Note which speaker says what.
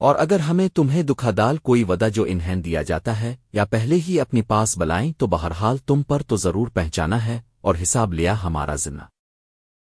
Speaker 1: اور اگر ہمیں تمہیں دکھادال کوئی ودا جو انہیں دیا جاتا ہے، یا پہلے ہی اپنی پاس بلائیں تو بہرحال تم پر تو ضرور پہنچانا ہے اور حساب لیا ہمارا ذمہ